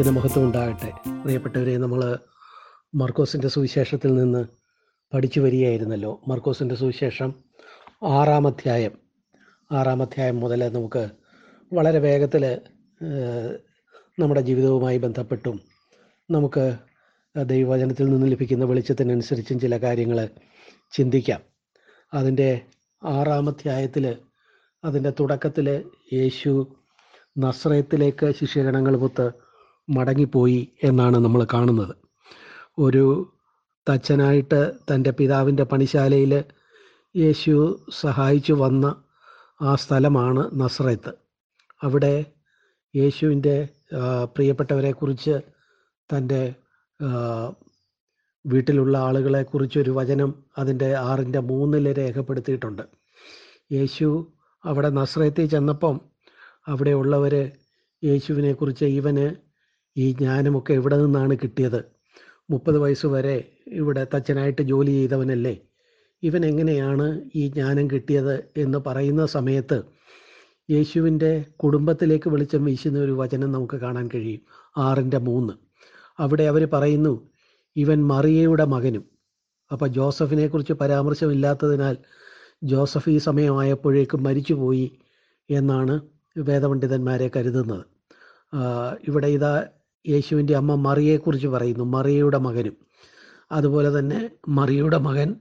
ദൈവത്തിന് മഹത്വം ഉണ്ടാകട്ടെ പ്രിയപ്പെട്ടവരെ നമ്മൾ മർക്കോസിന്റെ സുവിശേഷത്തിൽ നിന്ന് പഠിച്ചു വരികയായിരുന്നല്ലോ. മർക്കോസിന്റെ സുവിശേഷം ആറാം അധ്യായം. ആറാം അധ്യായം മുതൽ നമുക്ക് വളരെ വേഗത്തിൽ നമ്മുടെ ജീവിതവുമായി ബന്ധപ്പെട്ടും നമുക്ക് ദൈവവചനത്തിൽ നിന്ന് ലഭിക്കുന്ന വെളിച്ചത്തിനനുസരിച്ചും ചില കാര്യങ്ങൾ ചിന്തിക്കാം. അതിന്റെ ആറാം അധ്യായത്തിൽ അതിന്റെ തുടക്കത്തിൽ യേശു നസ്രയത്തിലേക്ക് ശിഷ്യഗണങ്ങളുമൊത്ത് മടങ്ങിപ്പോയി എന്നാണ് നമ്മൾ കാണുന്നത്. ഒരു തച്ചനായിട്ട് തന്റെ പിതാവിന്റെ പണിശാലയിൽ യേശു സഹായിച്ചു വന്ന ആ സ്ഥലമാണ് നസ്രത്ത്. അവിടെ യേശുവിന്റെ പ്രിയപ്പെട്ടവരെക്കുറിച്ച് തന്റെ വീട്ടിലുള്ള ആളുകളെക്കുറിച്ചൊരു വചനം അതിന്റെ ആറിന്റെ മൂന്നിൽ രേഖപ്പെടുത്തിയിട്ടുണ്ട്. യേശു അവിടെ നസ്രയത്തിൽ ചെന്നപ്പം അവിടെയുള്ളവർ യേശുവിനെക്കുറിച്ച് ഇവന് ഈ ജ്ഞാനമൊക്കെ എവിടെ നിന്നാണ് കിട്ടിയത്? മുപ്പത് വയസ്സ് വരെ ഇവിടെ തച്ചനായിട്ട് ജോലി ചെയ്തവനല്ലേ? ഇവൻ എങ്ങനെയാണ് ഈ ജ്ഞാനം കിട്ടിയത് എന്ന് പറയുന്ന സമയത്ത് യേശുവിന്റെ കുടുംബത്തിലേക്ക് വെളിച്ചം വീശുന്ന ഒരു വചനം നമുക്ക് കാണാൻ കഴിയും. ആറിന്റെ മൂന്ന്. അവിടെ അവർ പറയുന്നു ഇവൻ മറിയയുടെ മകനും. അപ്പോൾ ജോസഫിനെ കുറിച്ച് പരാമർശമില്ലാത്തതിനാൽ ജോസഫ് ഈ സമയമായപ്പോഴേക്കും മരിച്ചുപോയി എന്നാണ് വേദപണ്ഡിതന്മാരെ കരുതുന്നത്. ഇവിടെ ഇതാ യേശുവിന്റെ അമ്മ മറിയെക്കുറിച്ച് പറയുന്നു മറിയയുടെ മകനും. അതുപോലെ തന്നെ മറിയുടെ മകൻ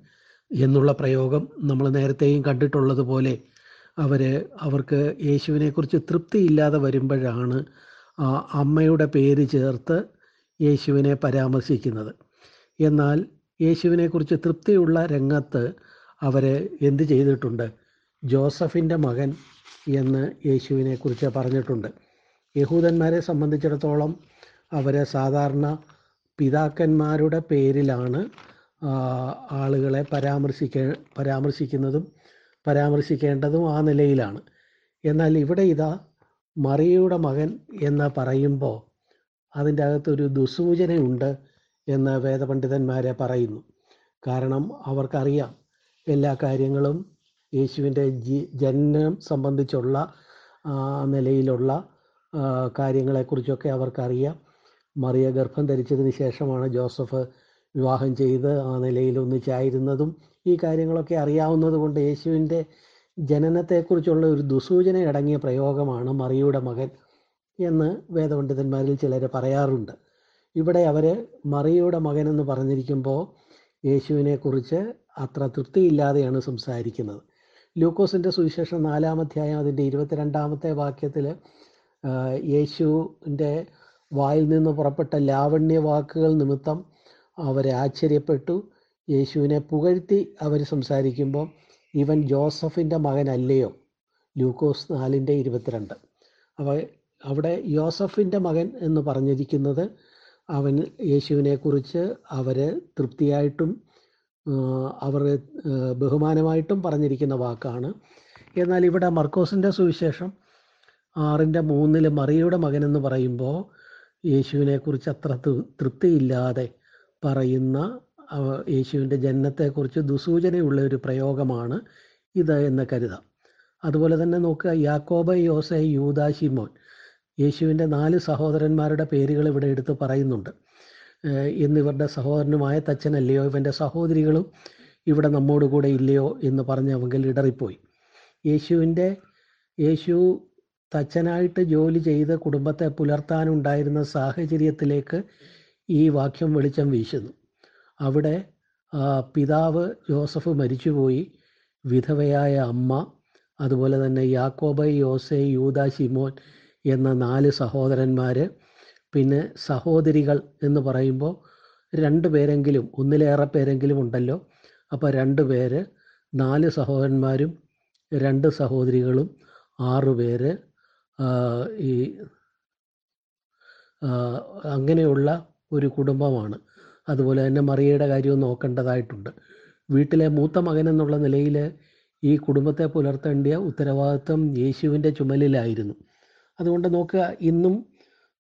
എന്നുള്ള പ്രയോഗം നമ്മൾ നേരത്തെയും കണ്ടിട്ടുള്ളതുപോലെ അവർ അവർക്ക് യേശുവിനെക്കുറിച്ച് തൃപ്തിയില്ലാതെ വരുമ്പോഴാണ് അമ്മയുടെ പേര് ചേർത്ത് യേശുവിനെ പരാമർശിക്കുന്നത്. എന്നാൽ യേശുവിനെക്കുറിച്ച് തൃപ്തിയുള്ള രംഗത്ത് അവർ എന്ത് ചെയ്തിട്ടുണ്ട്? ജോസഫിന്റെ മകൻ എന്ന് യേശുവിനെക്കുറിച്ച് പറഞ്ഞിട്ടുണ്ട്. യഹൂദന്മാരെ സംബന്ധിച്ചിടത്തോളം അവരെ സാധാരണ പിതാക്കന്മാരുടെ പേരിലാണ് ആളുകളെ പരാമർശിക്ക പരാമർശിക്കുന്നതും പരാമർശിക്കേണ്ടതും ആ നിലയിലാണ്. എന്നാൽ ഇവിടെ ഇതാ മറിയയുടെ മകൻ എന്ന് പറയുമ്പോൾ അതിന്റെ അകത്തൊരു ദുസൂചനയുണ്ട് എന്ന് വേദപണ്ഡിതന്മാരെ പറയുന്നു. കാരണം അവർക്കറിയാം എല്ലാ കാര്യങ്ങളും യേശുവിന്റെ ജി ജനനം സംബന്ധിച്ചുള്ള നിലയിലുള്ള കാര്യങ്ങളെക്കുറിച്ചൊക്കെ അവർക്കറിയാം. മറിയ ഗർഭം ധരിച്ചതിന് ശേഷമാണ് ജോസഫ് വിവാഹം ചെയ്ത് ആ നിലയിൽ ഒന്നിച്ചായിരുന്നതും ഈ കാര്യങ്ങളൊക്കെ അറിയാവുന്നത് കൊണ്ട് യേശുവിന്റെ ജനനത്തെക്കുറിച്ചുള്ള ഒരു ദുസൂചന അടങ്ങിയ പ്രയോഗമാണ് മറിയുടെ മകൻ എന്ന് വേദപണ്ഡിതന്മാരിൽ ചിലർ പറയാറുണ്ട്. ഇവിടെ അവർ മറിയുടെ മകൻ എന്ന് പറഞ്ഞിരിക്കുമ്പോൾ യേശുവിനെക്കുറിച്ച് അത്ര തൃപ്തിയില്ലാതെയാണ് സംസാരിക്കുന്നത്. ലൂക്കോസിന്റെ സുവിശേഷം നാലാമധ്യായം അതിന്റെ ഇരുപത്തിരണ്ടാമത്തെ വാക്യത്തിൽ യേശുവിന്റെ വായിൽ നിന്ന് പുറപ്പെട്ട ലാവണ്യ വാക്കുകൾ നിമിത്തം അവരെ ആശ്ചര്യപ്പെട്ടു. യേശുവിനെ പുകഴ്ത്തി അവർ സംസാരിക്കുമ്പോൾ ഇവൻ ജോസഫിന്റെ മകനല്ലയോ? ലൂക്കോസ് നാലിന്റെ ഇരുപത്തിരണ്ട്. അവ അവിടെ യോസഫിന്റെ മകൻ എന്ന് പറഞ്ഞിരിക്കുന്നത് അവൻ യേശുവിനെക്കുറിച്ച് അവരെ തൃപ്തിയായിട്ടും അവർ ബഹുമാനമായിട്ടും പറഞ്ഞിരിക്കുന്ന വാക്കാണ്. എന്നാൽ ഇവിടെ മർക്കോസിന്റെ സുവിശേഷം ആറിന്റെ മൂന്നിൽ മറിയയുടെ മകനെന്ന് പറയുമ്പോൾ യേശുവിനെക്കുറിച്ച് അത്ര തൃപ്തിയില്ലാതെ പറയുന്ന യേശുവിന്റെ ജനനത്തെക്കുറിച്ച് ദുസൂചനയുള്ള ഒരു പ്രയോഗമാണ് ഇത് എന്ന് കരുതാം. അതുപോലെ തന്നെ നോക്കുക യാക്കോബ യോസെ യൂദാ ഷിമോൻ യേശുവിന്റെ നാല് സഹോദരന്മാരുടെ പേരുകൾ ഇവിടെ എടുത്ത് പറയുന്നുണ്ട്. എന്നിവരുടെ സഹോദരനുമായ തച്ചനല്ലയോ ഇവന്റെ സഹോദരികളും ഇവിടെ നമ്മോട് കൂടെ ഇല്ലയോ എന്ന് പറഞ്ഞ് അവങ്കിൽ ഇടറിപ്പോയി. യേശുവിന്റെ യേശു തച്ചനായിട്ട് ജോലി ചെയ്ത് കുടുംബത്തെ പുലർത്താനുണ്ടായിരുന്ന സാഹചര്യത്തിലേക്ക് ഈ വാക്യം വെളിച്ചം വീശുന്നു. അവിടെ പിതാവ് ജോസഫ് മരിച്ചുപോയി. വിധവയായ അമ്മ അതുപോലെ തന്നെ യാക്കോബ യോസെ യൂത ശിമോൻ എന്ന നാല് സഹോദരന്മാർ പിന്നെ സഹോദരികൾ എന്ന് പറയുമ്പോൾ രണ്ട് പേരെങ്കിലും ഒന്നിലേറെ പേരെങ്കിലും ഉണ്ടല്ലോ. അപ്പോൾ രണ്ട് പേര് നാല് സഹോദരന്മാരും രണ്ട് സഹോദരികളും ആറ് പേര് ഈ അങ്ങനെയുള്ള ഒരു കുടുംബമാണ്. അതുപോലെ തന്നെ മറിയയുടെ കാര്യവും നോക്കേണ്ടതായിട്ടുണ്ട്. വീട്ടിലെ മൂത്ത മകൻ എന്നുള്ള നിലയിൽ ഈ കുടുംബത്തെ പുലർത്തേണ്ടിയ ഉത്തരവാദിത്വം യേശുവിന്റെ ചുമലിലായിരുന്നു. അതുകൊണ്ട് നോക്കുക ഇന്നും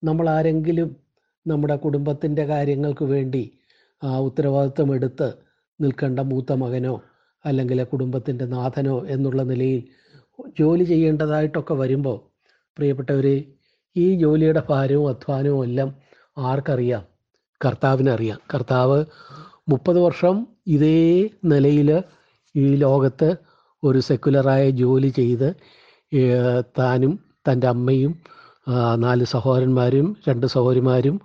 നമ്മൾ ആരെങ്കിലും നമ്മുടെ കുടുംബത്തിന്റെ കാര്യങ്ങൾക്ക് വേണ്ടി ഉത്തരവാദിത്വം എടുത്ത് നിൽക്കേണ്ട മൂത്ത മകനോ അല്ലെങ്കിൽ കുടുംബത്തിന്റെ നാഥനോ എന്നുള്ള നിലയിൽ ജോലി ചെയ്യേണ്ടതായിട്ടൊക്കെ വരുമ്പോൾ പ്രിയപ്പെട്ടവർ ഈ ജോലിയുടെ ഭാരവും അധ്വാനവും എല്ലാം ആർക്കറിയാം? കർത്താവിനറിയാം. കർത്താവ് മുപ്പത് വർഷം ഇതേ നിലയിൽ ഈ ലോകത്ത് ഒരു സെക്കുലറായ ജോലി ചെയ്ത് താനും തന്റെ അമ്മയും നാല് സഹോദരന്മാരും രണ്ട് സഹോദരിമാരും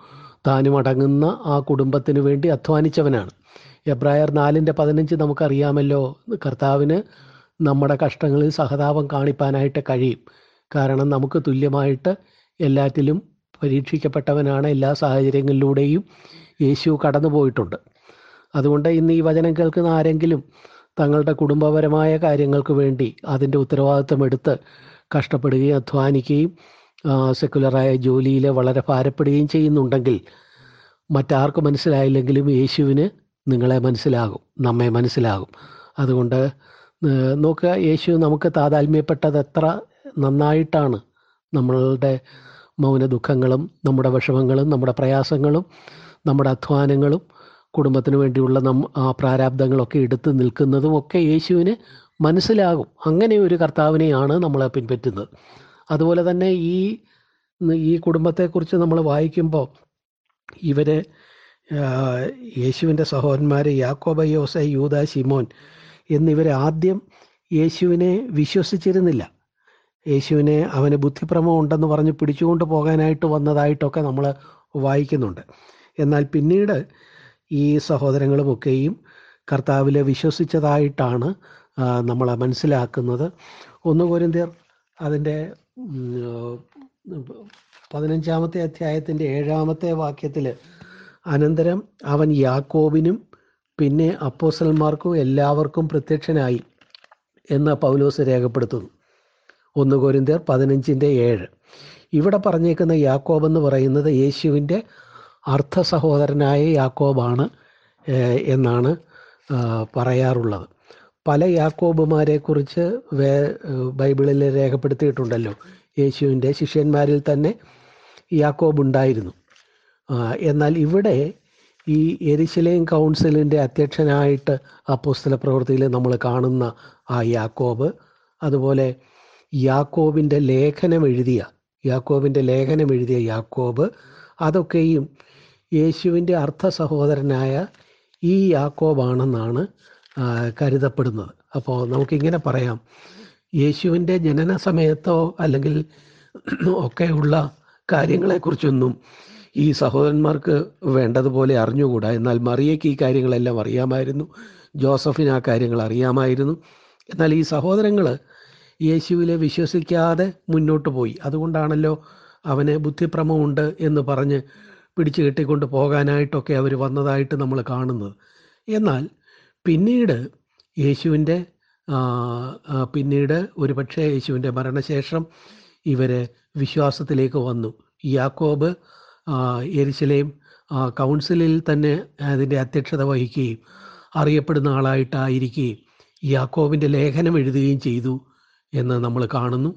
താനും അടങ്ങുന്ന ആ കുടുംബത്തിന് വേണ്ടി അധ്വാനിച്ചവനാണ്. എബ്രായർ നാലിന്റെ പതിനഞ്ച് നമുക്കറിയാമല്ലോ. കർത്താവിന് നമ്മുടെ കഷ്ടങ്ങളിൽ സഹതാപം കാണിപ്പാനായിട്ട് കഴിയും. കാരണം നമുക്ക് തുല്യമായിട്ട് എല്ലാറ്റിലും പരീക്ഷിക്കപ്പെട്ടവനാണ് എല്ലാ സാഹചര്യങ്ങളിലൂടെയും യേശു കടന്നുപോയിട്ടുണ്ട്. അതുകൊണ്ട് ഇന്ന് ഈ വചനം കേൾക്കുന്ന ആരെങ്കിലും തങ്ങളുടെ കുടുംബപരമായ കാര്യങ്ങൾക്ക് വേണ്ടി അതിന്റെ ഉത്തരവാദിത്വം എടുത്ത് കഷ്ടപ്പെടുകയും അധ്വാനിക്കുകയും സെക്കുലറായ ജോലിയിൽ വളരെ ഭാരപ്പെടുകയും ചെയ്യുന്നുണ്ടെങ്കിൽ മറ്റാർക്ക് മനസ്സിലായില്ലെങ്കിലും യേശുവിന് നിങ്ങളെ മനസ്സിലാകും നമ്മെ മനസ്സിലാകും. അതുകൊണ്ട് നോക്കുക യേശു നമുക്ക് താതാത്മ്യപ്പെട്ടത് എത്ര നന്നായിട്ടാണ് നമ്മളുടെ മൗന ദുഃഖങ്ങളും നമ്മുടെ വിഷമങ്ങളും നമ്മുടെ പ്രയാസങ്ങളും നമ്മുടെ അധ്വാനങ്ങളും കുടുംബത്തിന് വേണ്ടിയുള്ള നം ആ പ്രാരാബ്ദങ്ങളൊക്കെ എടുത്ത് നിൽക്കുന്നതും ഒക്കെ യേശുവിന് മനസ്സിലാകും. അങ്ങനെ ഒരു കർത്താവിനെയാണ് നമ്മൾ പിൻപറ്റുന്നത്. അതുപോലെ തന്നെ ഈ ഈ കുടുംബത്തെക്കുറിച്ച് നമ്മൾ വായിക്കുമ്പോൾ ഇവരെ യേശുവിന്റെ സഹോദരന്മാർ യാക്കോബ യോസെ യൂത ശിമോൻ എന്നിവരെ ആദ്യം യേശുവിനെ വിശ്വസിച്ചിരുന്നില്ല. യേശുവിനെ അവന് ബുദ്ധിഭ്രമം ഉണ്ടെന്ന് പറഞ്ഞ് പിടിച്ചുകൊണ്ട് പോകാനായിട്ട് വന്നതായിട്ടൊക്കെ നമ്മൾ വായിക്കുന്നുണ്ട്. എന്നാൽ പിന്നീട് ഈ സഹോദരങ്ങളുമൊക്കെയും കർത്താവിൽ വിശ്വസിച്ചതായിട്ടാണ് നമ്മൾ മനസ്സിലാക്കുന്നത്. ഒന്ന് കോരിന്തിയർ അതിന്റെ പതിനഞ്ചാമത്തെ അധ്യായത്തിന്റെ ഏഴാമത്തെ വാക്യത്തിൽ അനന്തരം അവൻ യാക്കോബിനും പിന്നെ അപ്പോസൽമാർക്കും എല്ലാവർക്കും പ്രത്യക്ഷനായി എന്ന് പൗലോസ് രേഖപ്പെടുത്തുന്നു. ഒന്ന് കോരിന്ത്യർ പതിനഞ്ചിന്റെ ഏഴ്. ഇവിടെ പറഞ്ഞേക്കുന്ന യാക്കോബ് എന്ന് പറയുന്നത് യേശുവിന്റെ അർത്ഥ സഹോദരനായ യാക്കോബാണ് എന്നാണ് പറയാറുള്ളത്. പല യാക്കോബുമാരെക്കുറിച്ച് വേ ബൈബിളിൽ രേഖപ്പെടുത്തിയിട്ടുണ്ടല്ലോ. യേശുവിന്റെ ശിഷ്യന്മാരിൽ തന്നെ യാക്കോബ് ഉണ്ടായിരുന്നു. എന്നാൽ ഇവിടെ ഈ എരിശിലേം കൗൺസിലിന്റെ അധ്യക്ഷനായിട്ട് അപ്പോസ്തല പ്രവൃത്തിയിൽ നമ്മൾ കാണുന്ന ആ യാക്കോബ് അതുപോലെ യാക്കോബിന്റെ ലേഖനം എഴുതിയ യാക്കോബിന്റെ ലേഖനം എഴുതിയ യാക്കോബ് അതൊക്കെയും യേശുവിന്റെ അർത്ഥ സഹോദരനായ ഈ യാക്കോബാണെന്നാണ് കരുതപ്പെടുന്നത്. അപ്പോൾ നമുക്കിങ്ങനെ പറയാം. യേശുവിന്റെ ജനന സമയത്തോ അല്ലെങ്കിൽ ഒക്കെയുള്ള കാര്യങ്ങളെക്കുറിച്ചൊന്നും ഈ സഹോദരന്മാർക്ക് വേണ്ടതുപോലെ അറിഞ്ഞുകൂടാ. എന്നാൽ മറിയയ്ക്ക് ഈ കാര്യങ്ങളെല്ലാം അറിയാമായിരുന്നു. ജോസഫിന് ആ കാര്യങ്ങൾ അറിയാമായിരുന്നു. എന്നാൽ ഈ സഹോദരങ്ങൾ യേശുവിലെ വിശ്വസിക്കാതെ മുന്നോട്ട് പോയി. അതുകൊണ്ടാണല്ലോ അവന് ബുദ്ധിഭ്രമമുണ്ട് എന്ന് പറഞ്ഞ് പിടിച്ചു കെട്ടിക്കൊണ്ട് പോകാനായിട്ടൊക്കെ അവർ വന്നതായിട്ട് നമ്മൾ കാണുന്നത്. എന്നാൽ പിന്നീട് യേശുവിന്റെ പിന്നീട് ഒരുപക്ഷെ യേശുവിന്റെ മരണശേഷം ഇവർ വിശ്വാസത്തിലേക്ക് വന്നു. യാക്കോബ് എരിശിലെയും കൗൺസിലിൽ തന്നെ അതിന്റെ അധ്യക്ഷത വഹിക്കുകയും അറിയപ്പെടുന്ന ആളായിട്ടായിരിക്കുകയും യാക്കോബിന്റെ ലേഖനം എഴുതുകയും ചെയ്തു. എന്ന് നമ്മൾ കാണുന്നു.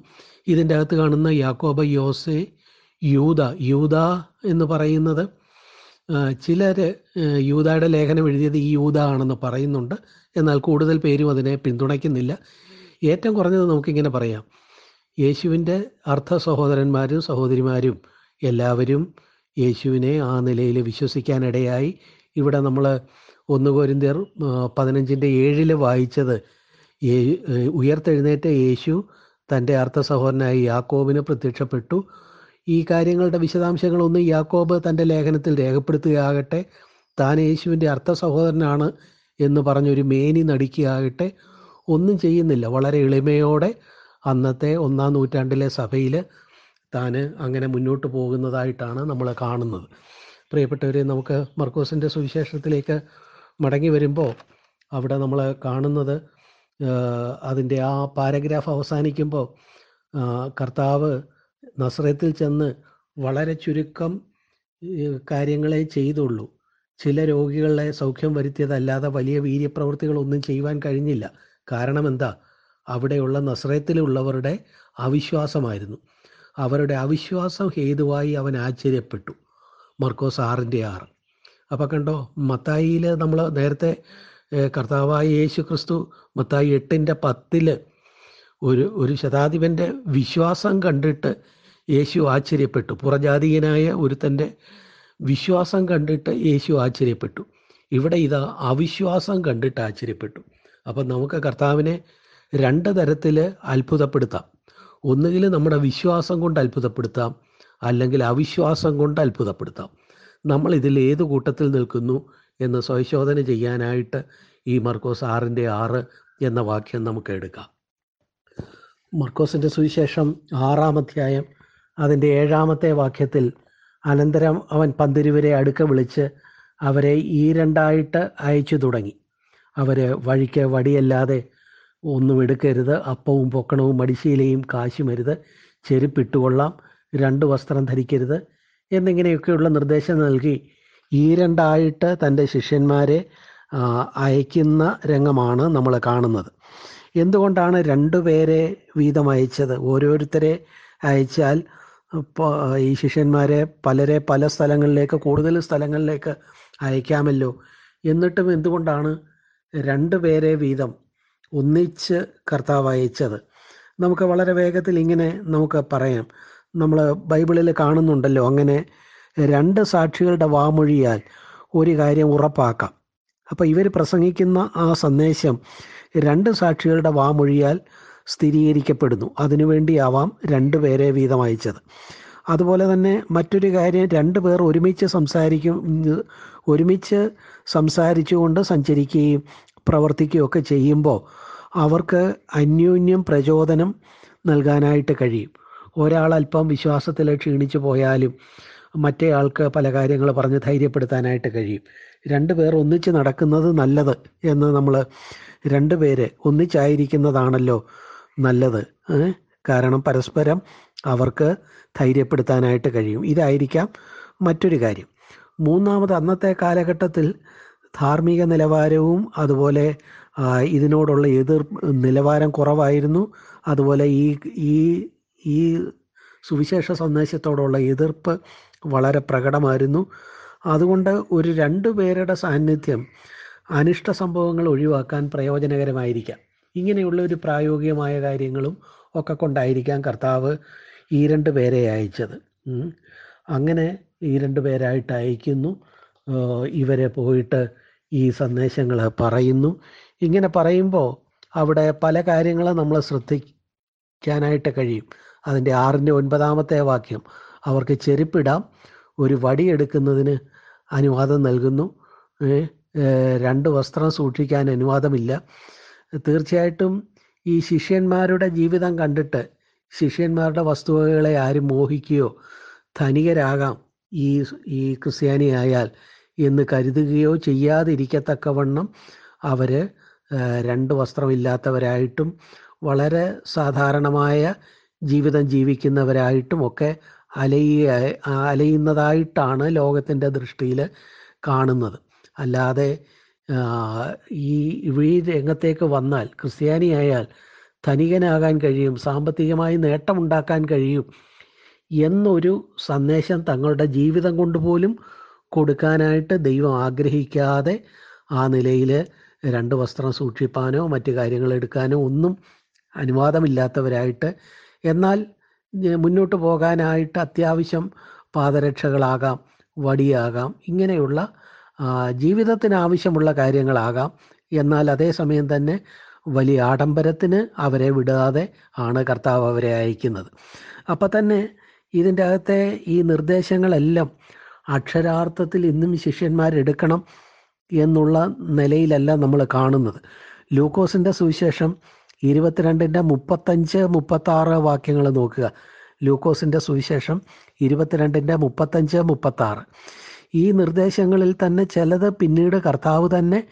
ഇതിന്റെ അകത്ത് കാണുന്ന യാക്കോബ യോസെ യൂത യൂത എന്ന് പറയുന്നത് ചിലർ യൂതയുടെ ലേഖനം എഴുതിയത് ഈ യൂത ആണെന്ന് പറയുന്നുണ്ട്. എന്നാൽ കൂടുതൽ പേരും അതിനെ പിന്തുണയ്ക്കുന്നില്ല. ഏറ്റവും കുറഞ്ഞത് നമുക്കിങ്ങനെ പറയാം. യേശുവിന്റെ അർത്ഥ സഹോദരന്മാരും സഹോദരിമാരും എല്ലാവരും യേശുവിനെ ആ നിലയിൽ വിശ്വസിക്കാനിടയായി. ഇവിടെ നമ്മൾ ഒന്ന് കോരിന്ത്യർ പതിനഞ്ചിന്റെ ഏഴിൽ വായിച്ചത് ഉയർത്തെഴുന്നേറ്റ യേശു തന്റെ അർത്ഥ സഹോദരനായ യാക്കോബിന് പ്രത്യക്ഷപ്പെട്ടു. ഈ കാര്യങ്ങളുടെ വിശദാംശങ്ങളൊന്നും യാക്കോബ് തന്റെ ലേഖനത്തിൽ രേഖപ്പെടുത്തുകയാകട്ടെ. താൻ യേശുവിന്റെ അർത്ഥ സഹോദരനാണ് എന്ന് പറഞ്ഞൊരു മേനി നടിക്കുകയാകട്ടെ. ഒന്നും ചെയ്യുന്നില്ല. വളരെ എളിമയോടെ അന്നത്തെ ഒന്നാം നൂറ്റാണ്ടിലെ സഭയിൽ താൻ അങ്ങനെ മുന്നോട്ട് പോകുന്നതായിട്ടാണ് നമ്മൾ കാണുന്നത്. പ്രിയപ്പെട്ടവരെ നമുക്ക് മർക്കോസിന്റെ സുവിശേഷത്തിലേക്ക് മടങ്ങി വരുമ്പോൾ അവിടെ നമ്മൾ കാണുന്നത് അതിന്റെ ആ പാരഗ്രാഫ് അവസാനിക്കുമ്പോൾ കർത്താവ് നസ്രത്തിൽ ചെന്ന് വളരെ ചുരുക്കം കാര്യങ്ങളെ ചെയ്തുള്ളൂ. ചില രോഗികളെ സൗഖ്യം വരുത്തിയതല്ലാതെ വലിയ വീര്യപ്രവൃത്തികളൊന്നും ചെയ്യുവാൻ കഴിഞ്ഞില്ല. കാരണം എന്താ? അവിടെയുള്ള നസ്രത്തിലുള്ളവരുടെ അവിശ്വാസമായിരുന്നു. അവരുടെ അവിശ്വാസം ഹേതുവായി അവൻ ആശ്ചര്യപ്പെട്ടു. മർക്കോസ് ആറിന്റെ ആറ്. അപ്പോൾ കണ്ടോ? മത്തായിയിൽ നമ്മൾ നേരത്തെ കർത്താവായ യേശു ക്രിസ്തു മത്തായി എട്ടിന്റെ പത്തിൽ ഒരു ഒരു ശതാധിപന്റെ വിശ്വാസം കണ്ടിട്ട് യേശു ആശ്ചര്യപ്പെട്ടു. പുറജാതീയനായ ഒരുത്തന്റെ വിശ്വാസം കണ്ടിട്ട് യേശു ആശ്ചര്യപ്പെട്ടു. ഇവിടെ ഇതാ അവിശ്വാസം കണ്ടിട്ട് ആശ്ചര്യപ്പെട്ടു. അപ്പം നമുക്ക് കർത്താവിനെ രണ്ട് തരത്തിൽ അത്ഭുതപ്പെടുത്താം. ഒന്നുകിൽ നമ്മുടെ വിശ്വാസം കൊണ്ട് അത്ഭുതപ്പെടുത്താം അല്ലെങ്കിൽ അവിശ്വാസം കൊണ്ട് അത്ഭുതപ്പെടുത്താം. നമ്മൾ ഇതിൽ ഏത് കൂട്ടത്തിൽ നിൽക്കുന്നു? എന്ന് സ്വയശോധന ചെയ്യാനായിട്ട് ഈ മർക്കോസ് ആറിന്റെ ആറ് എന്ന വാക്യം നമുക്ക് എടുക്കാം. മർക്കോസിന്റെ സുവിശേഷം ആറാം അധ്യായം അതിന്റെ ഏഴാമത്തെ വാക്യത്തിൽ അനന്തരം അവൻ പന്തിരുവരെ അടുക്ക വിളിച്ച് അവരെ ഈ രണ്ടായിട്ട് അയച്ചു തുടങ്ങി. അവരെ വഴിക്ക് വടിയല്ലാതെ ഒന്നും എടുക്കരുത് അപ്പവും പൊക്കണവും മടിശീലയും കാശുമരുത് ചെരുപ്പിട്ടുകൊള്ളാം രണ്ട് വസ്ത്രം ധരിക്കരുത് എന്നിങ്ങനെയൊക്കെയുള്ള നിർദ്ദേശം നൽകി ഈ രണ്ടായിട്ട് തന്റെ ശിഷ്യന്മാരെ അയക്കുന്ന രംഗമാണ് നമ്മൾ കാണുന്നത്. എന്തുകൊണ്ടാണ് രണ്ടുപേരെ വീതം അയച്ചത്? ഓരോരുത്തരെ അയച്ചാൽ ഈ ശിഷ്യന്മാരെ പലരെ പല സ്ഥലങ്ങളിലേക്ക് കൂടുതൽ സ്ഥലങ്ങളിലേക്ക് അയക്കാമല്ലോ. എന്നിട്ടും എന്തുകൊണ്ടാണ് രണ്ട് പേരെ വീതം ഒന്നിച്ച് കർത്താവ് അയച്ചത്? നമുക്ക് വളരെ വേഗത്തിൽ ഇങ്ങനെ നമുക്ക് പറയാം. നമ്മൾ ബൈബിളിൽ കാണുന്നുണ്ടല്ലോ അങ്ങനെ രണ്ട് സാക്ഷികളുടെ വാമൊഴിയാൽ ഒരു കാര്യം ഉറപ്പാക്കാം. അപ്പോൾ ഇവർ പ്രസംഗിക്കുന്ന ആ സന്ദേശം രണ്ട് സാക്ഷികളുടെ വാമൊഴിയാൽ സ്ഥിരീകരിക്കപ്പെടുന്നു. അതിനുവേണ്ടിയാവാം രണ്ട് പേരെ വീതം അയച്ചത്. അതുപോലെ തന്നെ മറ്റൊരു കാര്യം രണ്ട് പേർ ഒരുമിച്ച് സംസാരിക്കും ഒരുമിച്ച് സംസാരിച്ചുകൊണ്ട് സഞ്ചരിക്കുകയും പ്രവർത്തിക്കുകയൊക്കെ ചെയ്യുമ്പോൾ അവർക്ക് അന്യോന്യം പ്രചോദനം നൽകാനായിട്ട് കഴിയും. ഒരാൾ അല്പം വിശ്വാസത്തിൽ ക്ഷീണിച്ചു പോയാലും മറ്റേ ആൾക്ക് പല കാര്യങ്ങൾ പറഞ്ഞ് ധൈര്യപ്പെടുത്താനായിട്ട് കഴിയും. രണ്ട് പേർ ഒന്നിച്ച് നടക്കുന്നത് നല്ലത് എന്ന് നമ്മൾ രണ്ട് പേര് ഒന്നിച്ചായിരിക്കുന്നതാണല്ലോ നല്ലത്. കാരണം പരസ്പരം അവർക്ക് ധൈര്യപ്പെടുത്താനായിട്ട് കഴിയും. ഇതായിരിക്കാം മറ്റൊരു കാര്യം. മൂന്നാമത് അന്നത്തെ കാലഘട്ടത്തിൽ ധാർമ്മിക നിലവാരവും അതുപോലെ ഇതിനോടുള്ള എതിർ നിലവാരം കുറവായിരുന്നു. അതുപോലെ ഈ ഈ ഈ സുവിശേഷ സന്ദേശത്തോടുള്ള എതിർപ്പ് വളരെ പ്രകടമായിരുന്നു. അതുകൊണ്ട് ഒരു രണ്ടു പേരുടെ സാന്നിധ്യം അനിഷ്ട സംഭവങ്ങൾ ഒഴിവാക്കാൻ പ്രയോജനകരമായിരിക്കാം. ഇങ്ങനെയുള്ള ഒരു പ്രായോഗികമായ കാര്യങ്ങളും ഒക്കെ കൊണ്ടായിരിക്കാം കർത്താവ് ഈ രണ്ട് പേരെ അയച്ചത്. അങ്ങനെ ഈ രണ്ട് പേരായിട്ട് അയക്കുന്നു. ഇവരെ പോയിട്ട് ഈ സന്ദേശങ്ങൾ പറയുന്നു. ഇങ്ങനെ പറയുമ്പോൾ അവിടെ പല കാര്യങ്ങളും നമ്മൾ ശ്രദ്ധിക്കാനായിട്ട് കഴിയും. അതിന്റെ ആറിന്റെ ഒൻപതാമത്തെ വാക്യം അവർക്ക് ചെരുപ്പിടാം. ഒരു വടി എടുക്കുന്നതിന് അനുവാദം നൽകുന്നു. രണ്ട് വസ്ത്രം സൂക്ഷിക്കാൻ അനുവാദമില്ല. തീർച്ചയായിട്ടും ഈ ശിഷ്യന്മാരുടെ ജീവിതം കണ്ടിട്ട് ശിഷ്യന്മാരുടെ വസ്തുവകകളെ ആരും മോഹിക്കുകയോ ധനികരാകാം ഈ ഈ ക്രിസ്ത്യാനിയായാൽ എന്ന് കരുതുകയോ ചെയ്യാതിരിക്കത്തക്കവണ്ണം അവർ രണ്ട് വസ്ത്രമില്ലാത്തവരായിട്ടും വളരെ സാധാരണമായ ജീവിതം ജീവിക്കുന്നവരായിട്ടും ഒക്കെ അലയുക അലയുന്നതായിട്ടാണ് ലോകത്തിന്റെ ദൃഷ്ടിയിൽ കാണുന്നത്. അല്ലാതെ ഈ ഈ രംഗത്തേക്ക് വന്നാൽ ക്രിസ്ത്യാനിയായാൽ ധനികനാകാൻ കഴിയും സാമ്പത്തികമായി നേട്ടമുണ്ടാക്കാൻ കഴിയും എന്നൊരു സന്ദേശം തങ്ങളുടെ ജീവിതം കൊണ്ടുപോലും കൊടുക്കാനായിട്ട് ദൈവം ആഗ്രഹിക്കാതെ ആ നിലയിൽ രണ്ട് വസ്ത്രം സൂക്ഷിപ്പാനോ മറ്റു കാര്യങ്ങൾ എടുക്കാനോ ഒന്നും അനുവാദമില്ലാത്തവരായിട്ട്. എന്നാൽ മുന്നോട്ട് പോകാനായിട്ട് അത്യാവശ്യം പാദരക്ഷകളാകാം വടിയാകാം ഇങ്ങനെയുള്ള ജീവിതത്തിന് ആവശ്യമുള്ള കാര്യങ്ങളാകാം. എന്നാൽ അതേസമയം തന്നെ വലിയ ആഡംബരത്തിന് അവരെ വിടാതെ ആണ് കർത്താവ് അവരെ അയക്കുന്നത്. അപ്പം തന്നെ ഇതിന്റെ അകത്തെ ഈ നിർദ്ദേശങ്ങളെല്ലാം അക്ഷരാർത്ഥത്തിൽ ഇന്നും ശിഷ്യന്മാരെടുക്കണം എന്നുള്ള നിലയിലല്ല നമ്മൾ കാണുന്നത്. ലൂക്കോസിന്റെ സുവിശേഷം ഇരുപത്തിരണ്ടിന്റെ മുപ്പത്തഞ്ച് മുപ്പത്താറ് വാക്യങ്ങൾ നോക്കുക. ലൂക്കോസിന്റെ സുവിശേഷം ഇരുപത്തിരണ്ടിന്റെ മുപ്പത്തഞ്ച് മുപ്പത്താറ്. ഈ നിർദ്ദേശങ്ങളിൽ തന്നെ ചിലത് പിന്നീട് കർത്താവ് തന്നെ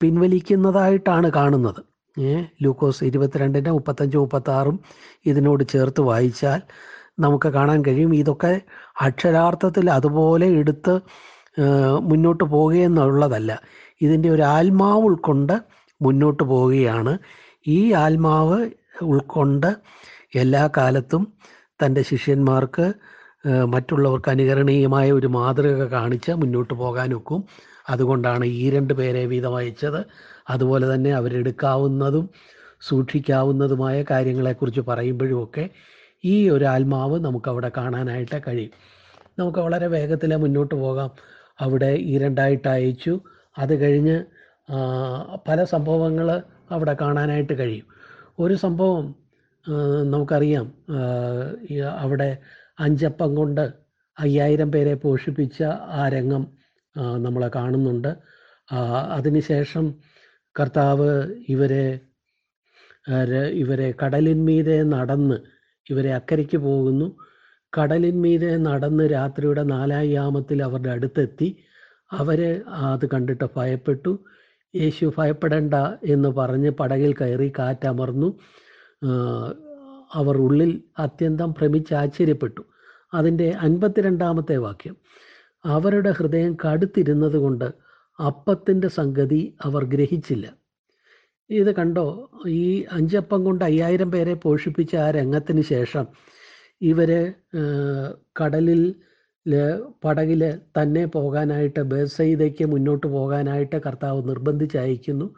പിൻവലിക്കുന്നതായിട്ടാണ് കാണുന്നത്. ലൂക്കോസ് ഇരുപത്തിരണ്ടിന്റെ മുപ്പത്തഞ്ച് മുപ്പത്താറും ഇതിനോട് ചേർത്ത് വായിച്ചാൽ നമുക്ക് കാണാൻ കഴിയും. ഇതൊക്കെ അക്ഷരാർത്ഥത്തിൽ അതുപോലെ എടുത്ത് മുന്നോട്ട് പോകുകയെന്നുള്ളതല്ല. ഇതിന്റെ ഒരു ആത്മാവ് ഉൾക്കൊണ്ട് മുന്നോട്ട് പോവുകയാണ് ഈ ആത്മാവ് ഉൾക്കൊണ്ട് എല്ലാ കാലത്തും തന്റെ ശിഷ്യന്മാർക്ക് മറ്റുള്ളവർക്ക് അനുകരണീയമായ ഒരു മാതൃക കാണിച്ച് മുന്നോട്ട് പോകാനൊക്കും അതുകൊണ്ടാണ് ഈ രണ്ട് പേരെ വീതം അയച്ചത്. അതുപോലെ തന്നെ അവരെടുക്കാവുന്നതും സൂക്ഷിക്കാവുന്നതുമായ കാര്യങ്ങളെക്കുറിച്ച് പറയുമ്പോഴുമൊക്കെ ഈ ഒരു ആത്മാവ് നമുക്കവിടെ കാണാനായിട്ട് കഴിയും. നമുക്ക് വളരെ വേഗത്തിൽ മുന്നോട്ട് പോകാം. അവിടെ ഈ രണ്ടായിട്ട് അയച്ചു. അത് കഴിഞ്ഞ് പല സംഭവങ്ങൾ അവിടെ കാണാനായിട്ട് കഴിയും. ഒരു സംഭവം നമുക്കറിയാം. അവിടെ അഞ്ചപ്പം കൊണ്ട് അയ്യായിരം പേരെ പോഷിപ്പിച്ച ആ രംഗം നമ്മൾ കാണുന്നുണ്ട്. അതിനുശേഷം കർത്താവ് ഇവരെ ഇവരെ കടലിന്മീതെ നടന്ന് ഇവരെ അക്കരയ്ക്ക് പോകുന്നു. കടലിന്മീതെ നടന്ന് രാത്രിയുടെ നാലാം യാമത്തിൽ അവരുടെ അടുത്തെത്തി. അവർ അത് കണ്ടിട്ട് ഭയപ്പെട്ടു. യേശു ഭയപ്പെടേണ്ട എന്ന് പറഞ്ഞ് പടകിൽ കയറി കാറ്റമർന്നു. അവർ ഉള്ളിൽ അത്യന്തം ഭ്രമിച്ച് ആശ്ചര്യപ്പെട്ടു. അതിന്റെ അൻപത്തിരണ്ടാമത്തെ വാക്യം. അവരുടെ ഹൃദയം കടുത്തിരുന്നത് കൊണ്ട് അപ്പത്തിന്റെ സംഗതി അവർ ഗ്രഹിച്ചില്ല. ഇത് കണ്ടോ? ഈ അഞ്ചപ്പം കൊണ്ട് അയ്യായിരം പേരെ പോഷിപ്പിച്ച ആ രംഗത്തിന് ശേഷം ഇവർ കടലിൽ പടകിൽ തന്നെ പോകാനായിട്ട് ബേസയിലേക്ക് മുന്നോട്ട് പോകാനായിട്ട് കർത്താവ് നിർബന്ധിച്ചയക്കുന്നു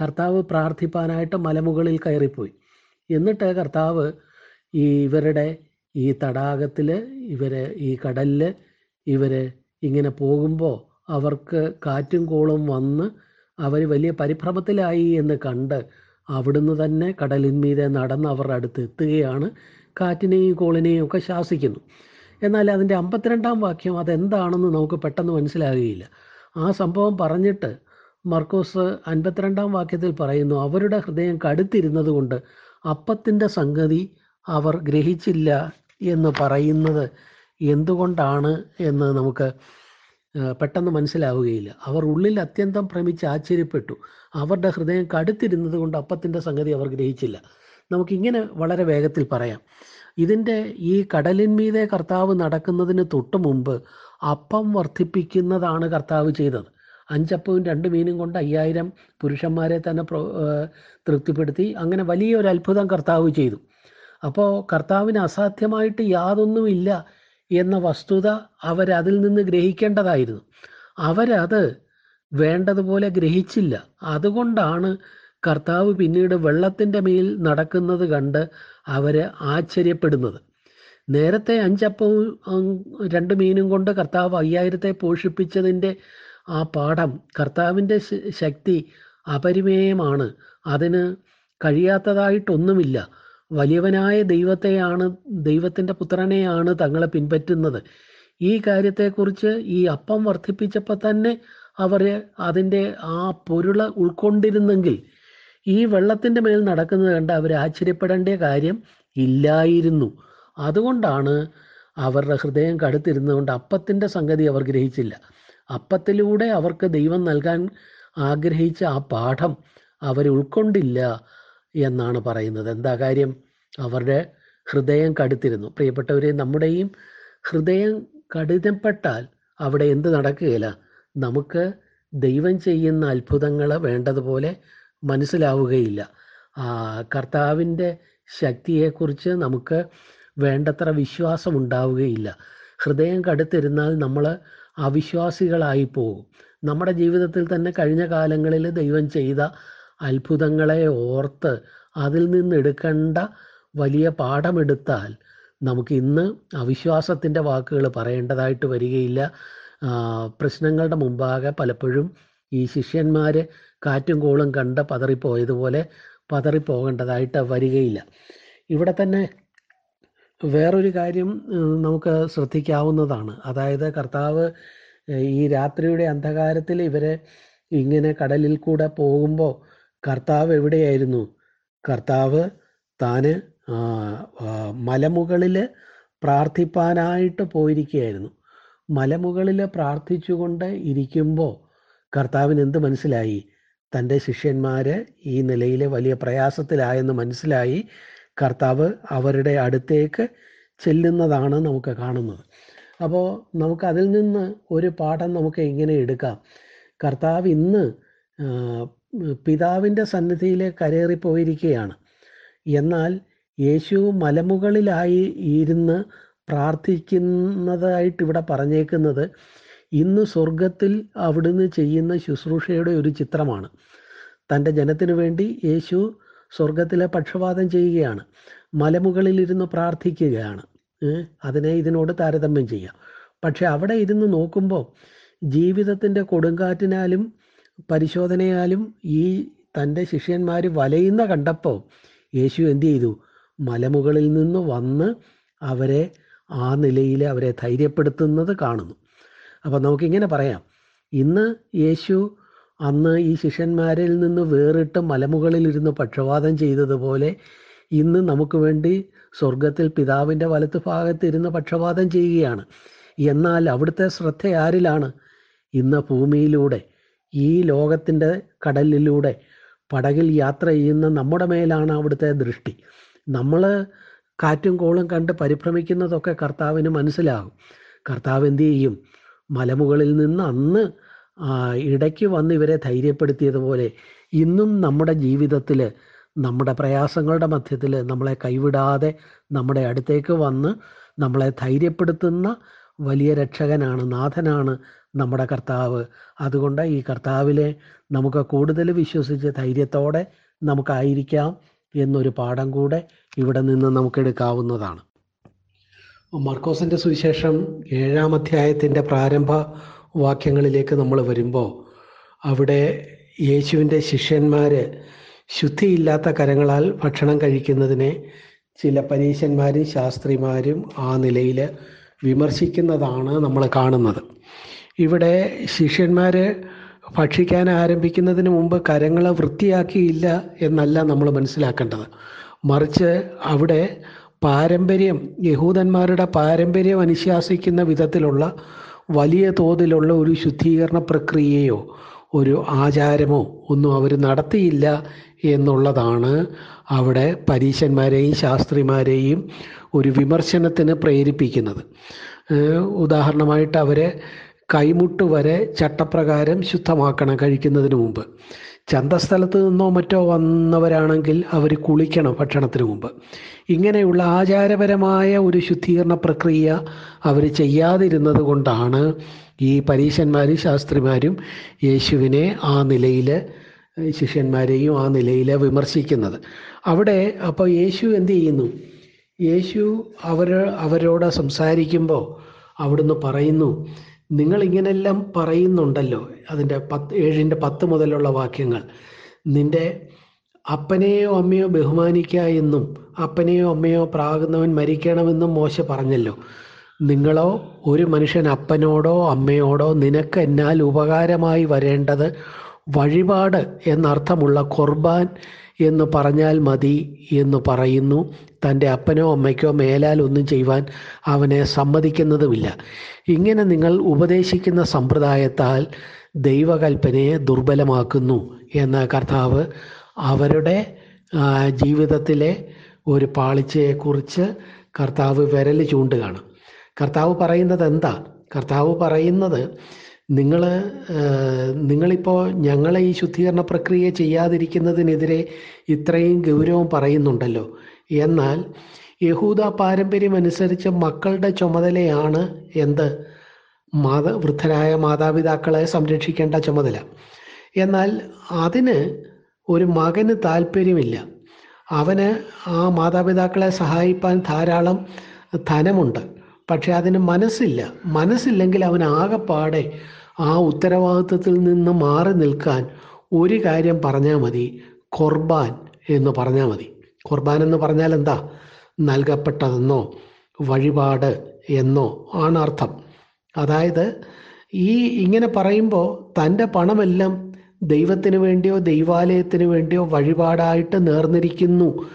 കർത്താവ് പ്രാർത്ഥിപ്പാനായിട്ട് മലമുകളിൽ കയറിപ്പോയി. എന്നിട്ട് കർത്താവ് ഈ ഇവരുടെ ഈ തടാകത്തിൽ ഇവരെ ഈ കടലിൽ ഇവരെ ഇങ്ങനെ പോകുമ്പോൾ അവർക്ക് കാറ്റും കോളും വന്ന് അവർ വലിയ പരിഭ്രമത്തിലായി എന്ന് കണ്ട് അവിടുന്ന് തന്നെ കടലിന്മീതെ നടന്ന് അവരുടെ അടുത്ത് എത്തുകയാണ്. കാറ്റിനെയും കോളിനെയും ഒക്കെ ശാസിക്കുന്നു. എന്നാൽ അതിന്റെ അമ്പത്തിരണ്ടാം വാക്യം അതെന്താണെന്ന് നമുക്ക് പെട്ടെന്ന് മനസ്സിലാകുകയില്ല. ആ സംഭവം പറഞ്ഞിട്ട് മർക്കോസ് അൻപത്തിരണ്ടാം വാക്യത്തിൽ പറയുന്നു അവരുടെ ഹൃദയം കടുത്തിരുന്നത് കൊണ്ട് അപ്പത്തിന്റെ സംഗതി അവർ ഗ്രഹിച്ചില്ല എന്ന് പറയുന്നത് എന്തുകൊണ്ടാണ് എന്ന് നമുക്ക് പെട്ടെന്ന് മനസ്സിലാവുകയില്ല. അവർ ഉള്ളിൽ അത്യന്തം ഭ്രമിച്ച് ആശ്ചര്യപ്പെട്ടു. അവരുടെ ഹൃദയം കടുത്തിരുന്നത് കൊണ്ട് അപ്പത്തിന്റെ സംഗതി അവർ ഗ്രഹിച്ചില്ല. നമുക്കിങ്ങനെ വളരെ വേഗത്തിൽ പറയാം. ഇതിന്റെ ഈ കടലിന്മീതെ കർത്താവ് നടക്കുന്നതിന് തൊട്ട് മുമ്പ് അപ്പം വർദ്ധിപ്പിക്കുന്നതാണ് കർത്താവ് ചെയ്തത്. അഞ്ചപ്പവും രണ്ട് മീനും കൊണ്ട് അയ്യായിരം പുരുഷന്മാരെ തന്നെ തൃപ്തിപ്പെടുത്തി. അങ്ങനെ വലിയൊരു അത്ഭുതം കർത്താവ് ചെയ്തു. അപ്പോൾ കർത്താവിന് അസാധ്യമായിട്ട് യാതൊന്നുമില്ല എന്ന വസ്തുത അവരതിൽ നിന്ന് ഗ്രഹിക്കേണ്ടതായിരുന്നു. അവരത് വേണ്ടതുപോലെ ഗ്രഹിച്ചില്ല. അതുകൊണ്ടാണ് കർത്താവ് പിന്നീട് വെള്ളത്തിന്റെ മേൽ നടക്കുന്നത് കണ്ട് അവർ ആശ്ചര്യപ്പെടുന്നത്. നേരത്തെ അഞ്ചപ്പവും രണ്ട് മീനും കൊണ്ട് കർത്താവ് അയ്യായിരത്തെ പോഷിപ്പിച്ചതിന്റെ ആ പാഠം കർത്താവിന്റെ ശക്തി അപരിമേയമാണ്. അതിന് കഴിയാത്തതായിട്ടൊന്നുമില്ല. വലിയവനായ ദൈവത്തെയാണ് ദൈവത്തിന്റെ പുത്രനെയാണ് തങ്ങളെ പിൻപറ്റുന്നത്. ഈ കാര്യത്തെക്കുറിച്ച് ഈ അപ്പം വർദ്ധിപ്പിച്ചപ്പോൾ തന്നെ അവർ അതിന്റെ ആ പൊരുള ഉൾക്കൊണ്ടിരുന്നെങ്കിൽ ഈ വെള്ളത്തിന്റെ മേൽ നടക്കുന്നത് കണ്ട് അവർ ആശ്ചര്യപ്പെടേണ്ട കാര്യം ഇല്ലായിരുന്നു. അതുകൊണ്ടാണ് അവരുടെ ഹൃദയം കടുത്തിരുന്നതുകൊണ്ട് അപ്പത്തിന്റെ സംഗതി അവർ ഗ്രഹിച്ചില്ല. അപ്പത്തിലൂടെ അവർക്ക് ദൈവം നൽകാൻ ആഗ്രഹിച്ച ആ പാഠം അവർ ഉൾക്കൊണ്ടില്ല എന്നാണ് പറയുന്നത്. എന്താ കാര്യം? അവരുടെ ഹൃദയം കടുത്തിരുന്നു. പ്രിയപ്പെട്ടവരെ നമ്മുടെയും ഹൃദയം കഠിനപ്പെട്ടാൽ അവിടെ എന്ത് നടക്കുകയില്ല? നമുക്ക് ദൈവം ചെയ്യുന്ന അത്ഭുതങ്ങൾ വേണ്ടതുപോലെ മനസ്സിലാവുകയില്ല. കർത്താവിന്റെ ശക്തിയെക്കുറിച്ച് നമുക്ക് വേണ്ടത്ര വിശ്വാസം ഉണ്ടാവുകയില്ല ഹൃദയം കടുത്തിരുന്നാൽ നമ്മൾ അവിശ്വാസികളായി പോകും. നമ്മുടെ ജീവിതത്തിൽ തന്നെ കഴിഞ്ഞ കാലങ്ങളിൽ ദൈവം ചെയ്ത അത്ഭുതങ്ങളെ ഓർത്ത് അതിൽ നിന്ന് എടുക്കേണ്ട വലിയ പാഠമെടുത്താൽ നമുക്ക് ഇന്ന് അവിശ്വാസത്തിന്റെ വാക്കുകൾ പറയേണ്ടതായിട്ട് വരികയില്ല. പ്രശ്നങ്ങളുടെ മുമ്പാകെ പലപ്പോഴും ഈ ശിഷ്യന്മാർ കാറ്റും കോളും കണ്ട് പതറിപ്പോയതുപോലെ പതറിപ്പോകേണ്ടതായിട്ട് വരികയില്ല. ഇവിടെ തന്നെ വേറൊരു കാര്യം നമുക്ക് ശ്രദ്ധിക്കാവുന്നതാണ്. അതായത് കർത്താവ് ഈ രാത്രിയുടെ അന്ധകാരത്തിൽ ഇവരെ ഇങ്ങനെ കടലിൽ കൂടെ പോകുമ്പോൾ കർത്താവ് എവിടെയായിരുന്നു? കർത്താവ് താന് മലമുകളിൽ പ്രാർത്ഥിപ്പാനായിട്ട് പോയിരിക്കുകയായിരുന്നു. മലമുകളിൽ പ്രാർത്ഥിച്ചുകൊണ്ട് ഇരിക്കുമ്പോൾ കർത്താവിന് എന്ത് മനസ്സിലായി? തന്റെ ശിഷ്യന്മാർ ഈ നിലയിലെ വലിയ പ്രയാസത്തിലായെന്ന് മനസ്സിലായി. കർത്താവ് അവരുടെ അടുത്തേക്ക് ചെല്ലുന്നതാണ് നമുക്ക് കാണുന്നത്. അപ്പോൾ നമുക്ക് അതിൽ നിന്ന് ഒരു പാഠം നമുക്ക് എങ്ങനെ എടുക്കാം. കർത്താവ് ഇന്ന് പിതാവിന്റെ സന്നിധിയിൽ കരേറിപ്പോയിരിക്കുകയാണ്. എന്നാൽ യേശു മലമുകളിലായി ഇരുന്ന് പ്രാർത്ഥിക്കുന്നതായിട്ട് ഇവിടെ പറഞ്ഞേക്കുന്നത് ഇന്ന് സ്വർഗത്തിൽ അവിടുന്ന് ചെയ്യുന്ന ശുശ്രൂഷയുടെ ഒരു ചിത്രമാണ്. തന്റെ ജനത്തിനു വേണ്ടി യേശു സ്വർഗത്തിലെ പക്ഷപാതം ചെയ്യുകയാണ്. മലമുകളിൽ മലമുകളിലിരുന്ന് പ്രാർത്ഥിക്കുകയാണ്. അതിനെ ഇതിനോട് താരതമ്യം ചെയ്യാം. പക്ഷെ അവിടെ ഇരുന്ന് നോക്കുമ്പോൾ ജീവിതത്തിന്റെ കൊടുങ്കാറ്റിനാലും പരിശോധനയാലും ഈ തന്റെ ശിഷ്യന്മാർ വലയുന്ന കണ്ടപ്പോൾ യേശു എന്തു ചെയ്തു? മലമുകളിൽ നിന്ന് വന്ന് അവരെ ആ നിലയിൽ അവരെ ധൈര്യപ്പെടുത്തുന്നത് കാണുന്നു. അപ്പോൾ നമുക്കിങ്ങനെ പറയാം. ഇന്ന് യേശു അന്ന് ഈ ശിഷ്യന്മാരിൽ നിന്ന് വേറിട്ട് മലമുകളിലിരുന്ന് പക്ഷപാതം ചെയ്തതുപോലെ ഇന്ന് നമുക്ക് വേണ്ടി സ്വർഗത്തിൽ പിതാവിന്റെ വലത്ത് ഭാഗത്ത് ഇരുന്ന് പക്ഷപാതം ചെയ്യുകയാണ്. എന്നാൽ അവിടുത്തെ ശ്രദ്ധ ആരിലാണ്? ഇന്ന് ഭൂമിയിലൂടെ ഈ ലോകത്തിന്റെ കടലിലൂടെ പടകിൽ യാത്ര ചെയ്യുന്ന നമ്മുടെ മേലാണ് അവിടുത്തെ ദൃഷ്ടി. നമ്മൾ കാറ്റും കോളും കണ്ട് പരിഭ്രമിക്കുന്നതൊക്കെ കർത്താവിന് മനസ്സിലാകും. കർത്താവ് എന്തു ചെയ്യും? മലമുകളിൽ നിന്ന് അന്ന് ഇടയ്ക്ക് വന്ന് ഇവരെ ധൈര്യപ്പെടുത്തിയതുപോലെ ഇന്നും നമ്മുടെ ജീവിതത്തിൽ നമ്മുടെ പ്രയാസങ്ങളുടെ മധ്യത്തിൽ നമ്മളെ കൈവിടാതെ നമ്മുടെ അടുത്തേക്ക് വന്ന് നമ്മളെ ധൈര്യപ്പെടുത്തുന്ന വലിയ രക്ഷകനാണ് നാഥനാണ് നമ്മുടെ കർത്താവ്. അതുകൊണ്ട് ഈ കർത്താവിലെ നമുക്ക് കൂടുതൽ വിശ്വസിച്ച് ധൈര്യത്തോടെ നമുക്കായിരിക്കാം എന്നൊരു പാഠം കൂടെ ഇവിടെ നിന്ന് നമുക്ക് മർക്കോസിന്റെ സുവിശേഷം ഏഴാം അധ്യായത്തിന്റെ പ്രാരംഭ വാക്യങ്ങളിലേക്ക് നമ്മൾ വരുമ്പോൾ അവിടെ യേശുവിന്റെ ശിഷ്യന്മാർ ശുദ്ധിയില്ലാത്ത കരങ്ങളാൽ ഭക്ഷണം കഴിക്കുന്നതിനെ ചില പരീശന്മാരും ശാസ്ത്രിമാരും ആ നിലയിൽ വിമർശിക്കുന്നതാണ് നമ്മൾ കാണുന്നത്. ഇവിടെ ശിഷ്യന്മാർ ഭക്ഷിക്കാൻ ആരംഭിക്കുന്നതിന് മുമ്പ് കരങ്ങൾ വൃത്തിയാക്കിയില്ല എന്നല്ല നമ്മൾ മനസ്സിലാക്കേണ്ടത്. മറിച്ച് അവിടെ പാരമ്പര്യം യഹൂദന്മാരുടെ പാരമ്പര്യം അനുശാസിക്കുന്ന വിധത്തിലുള്ള വലിയ തോതിലുള്ള ഒരു ശുദ്ധീകരണ പ്രക്രിയയോ ഒരു ആചാരമോ ഒന്നും അവർ നടത്തിയില്ല എന്നുള്ളതാണ് അവിടെ പരീശന്മാരെയും ശാസ്ത്രിമാരെയും ഒരു വിമർശനത്തിന് പ്രേരിപ്പിക്കുന്നത്. ഉദാഹരണമായിട്ട് അവരെ കൈമുട്ട് വരെ ചട്ടപ്രകാരം ശുദ്ധമാക്കണം കഴിക്കുന്നതിന് മുമ്പ്. ചന്തസ്ഥലത്ത് നിന്നോ മറ്റോ വന്നവരാണെങ്കിൽ അവർ കുളിക്കണം ഭക്ഷണത്തിന് മുമ്പ്. ഇങ്ങനെയുള്ള ആചാരപരമായ ഒരു ശുദ്ധീകരണ പ്രക്രിയ അവർ ചെയ്യാതിരുന്നത് കൊണ്ടാണ് ഈ പരീശന്മാരും ശാസ്ത്രിമാരും യേശുവിനെ ആ നിലയിൽ ശിഷ്യന്മാരെയും ആ നിലയിൽ വിമർശിക്കുന്നത്. അവിടെ അപ്പോൾ യേശു എന്ത് ചെയ്യുന്നു? യേശു അവർ അവരോട് സംസാരിക്കുമ്പോൾ അവിടുന്ന് പറയുന്നു നിങ്ങൾ ഇങ്ങനെല്ലാം പറയുന്നുണ്ടല്ലോ അതിന്റെ പത്ത് ഏഴിന്റെ പത്ത് മുതലുള്ള വാക്യങ്ങൾ. നിന്റെ അപ്പനെയോ അമ്മയോ ബഹുമാനിക്ക എന്നും അപ്പനെയോ അമ്മയോ പ്രാകുന്നവൻ മരിക്കണമെന്നും മോശ പറഞ്ഞല്ലോ. നിങ്ങളോ ഒരു മനുഷ്യൻ അപ്പനോടോ അമ്മയോടോ നിനക്ക് എന്നാൽ ഉപകാരമായി വരേണ്ടത് വഴിപാട് എന്നർത്ഥമുള്ള കുർബാൻ എന്ന് പറഞ്ഞാൽ മതി എന്ന് പറയുന്നു. തന്റെ അപ്പനോ അമ്മയ്ക്കോ മേലാൽ ഒന്നും ചെയ്യുവാൻ അവനെ സമ്മതിക്കുന്നതുമില്ല. ഇങ്ങനെ നിങ്ങൾ ഉപദേശിക്കുന്ന സമ്പ്രദായത്താൽ ദൈവകൽപ്പനയെ ദുർബലമാക്കുന്നു എന്ന കർത്താവ് അവരുടെ ജീവിതത്തിലെ ഒരു പാളിച്ചയെക്കുറിച്ച് കർത്താവ് വിരൽ ചൂണ്ടുകയാണ്. കർത്താവ് പറയുന്നത് എന്താ? കർത്താവ് പറയുന്നത് നിങ്ങൾ നിങ്ങളിപ്പോൾ ഞങ്ങളെ ഈ ശുദ്ധീകരണ പ്രക്രിയ ചെയ്യാതിരിക്കുന്നതിനെതിരെ ഇത്രയും ഗൗരവം പറയുന്നുണ്ടല്ലോ. എന്നാൽ യഹൂദ പാരമ്പര്യം അനുസരിച്ച് മക്കളുടെ ചുമതലയാണ് എന്ത്? മാത വൃദ്ധരായ മാതാപിതാക്കളെ സംരക്ഷിക്കേണ്ട ചുമതല. എന്നാൽ അതിന് ഒരു മകന് താല്പര്യമില്ല. അവന് ആ മാതാപിതാക്കളെ സഹായിപ്പാൻ ധാരാളം ധനമുണ്ട്. പക്ഷെ അതിന് മനസ്സില്ല. മനസ്സില്ലെങ്കിൽ അവൻ ആകെപ്പാടെ ആ ഉത്തരവാദിത്വത്തിൽ നിന്ന് മാറി നിൽക്കാൻ ഒരു കാര്യം പറഞ്ഞാൽ മതി. ഖുർബാൻ എന്ന് പറഞ്ഞാൽ മതി. ഖുർബാൻ എന്ന് പറഞ്ഞാൽ എന്താ? നൽകപ്പെട്ടതെന്നോ വഴിപാട് എന്നോ ആണ് അർത്ഥം. അതായത് ഈ ഇങ്ങനെ പറയുമ്പോൾ തന്റെ പണമെല്ലാം ദൈവത്തിന് വേണ്ടിയോ ദൈവാലയത്തിന് വേണ്ടിയോ വഴിപാടായിട്ട് നേർന്നിരിക്കുന്നു